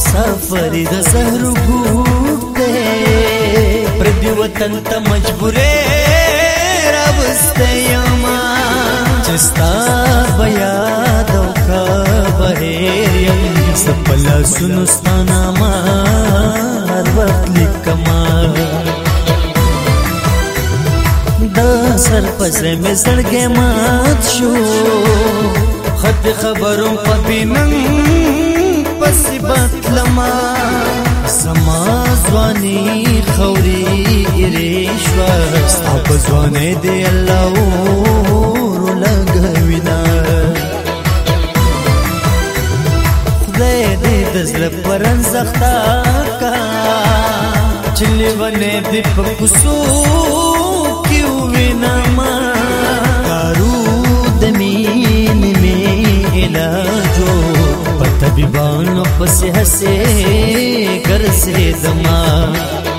مسافر د زهر ګوټه پر دې وطن ته مجبورې راوسته یما چستا بیا دوکا بهر یم سپل سنستانا ما وخت لیکما دا سر پسې مې زړګې مات شو خط خبرم په بینن پسی بطلما سما زوانی خوری گری شوا ستا پا زوانی دی اللہ رو لگوینا خدای دی دزل پرن زختا کا چلی ونی دی پا کسو کیو وینا ما हसे हसे कर से दमा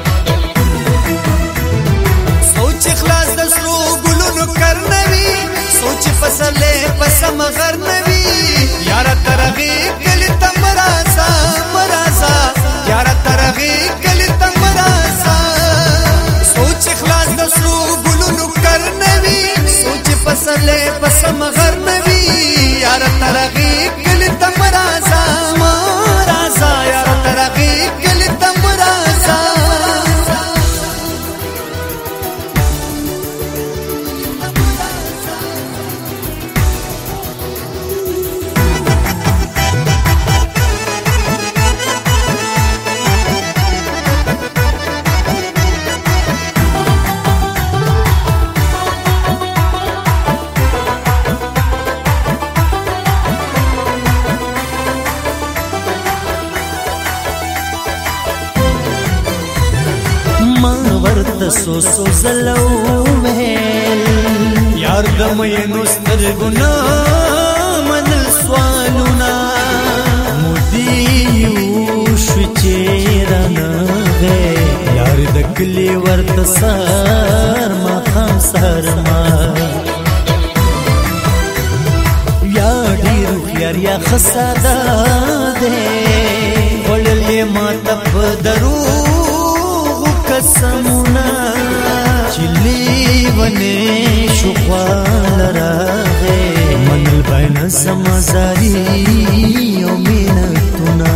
ورد سو سو زلو مهل یار د مینو سترګونا منل سوالونا مودي شو چیرنا غه یار د کلی ورد سار ما خام سار ما یار یا خسادا دے وړلې ما تپ درو قسم ونی شو خوال راغه منل بین سمزاری او مینتونا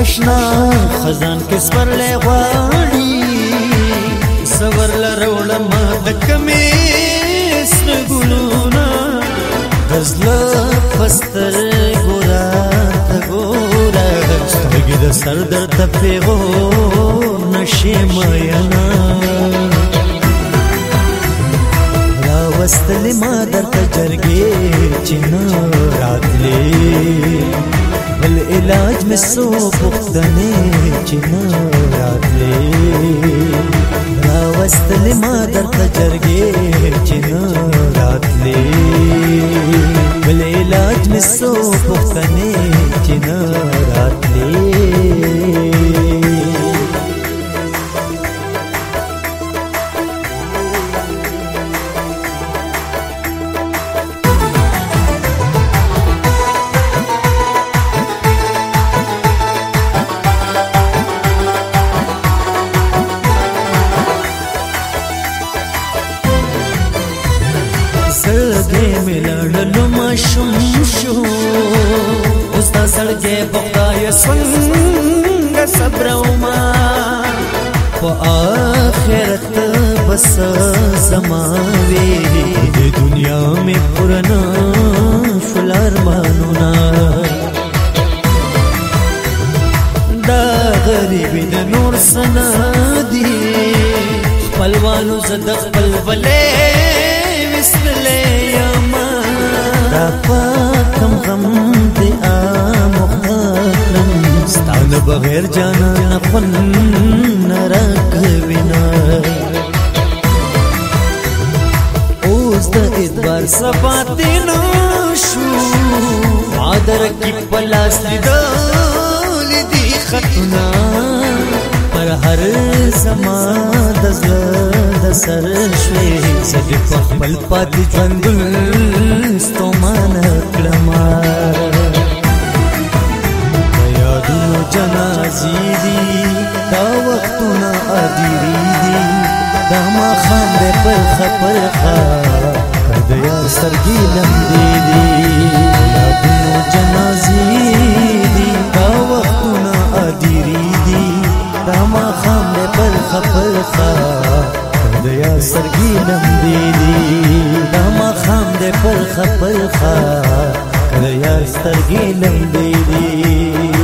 اشنا خزان کې سپرلې غواړي سور لرولم د کمې سره ګلونا دزله د سر در تفیغو نشی ماینا را وستل ما در تجرگی چنا راتلی بل علاج می سو پختنی چنا راتلی را وستل ما در تجرگی چنا راتلی بل علاج می سو پختنی چنا راتلی څنګه صبر او ما په آخرت بس زماوي د دنیا مې پرنا فلر مانونا دا غریب د نور سنا دی خپلوانو زد خپل ولې وسلې یما دا پاکم غم د بغیر جانا خون نرک وینا اوس د ادبار صفاتینو شو مادر کی پلاس دول دی خطنا پر هر زما د زړه سر شوې سږ په خپل پات ژوندل ستومانه کړم جنازي دي دا وختونه اديري دي دا ما خام دې پر خپل خا کړه یار سرګي لمبي دي دا جنازي دي دا وختونه اديري دي دا ما خام دې پر خپل خا کړه یار سرګي لمبي دي دا ما خام دې پر خپل خا کړه یار سرګي لمبي دي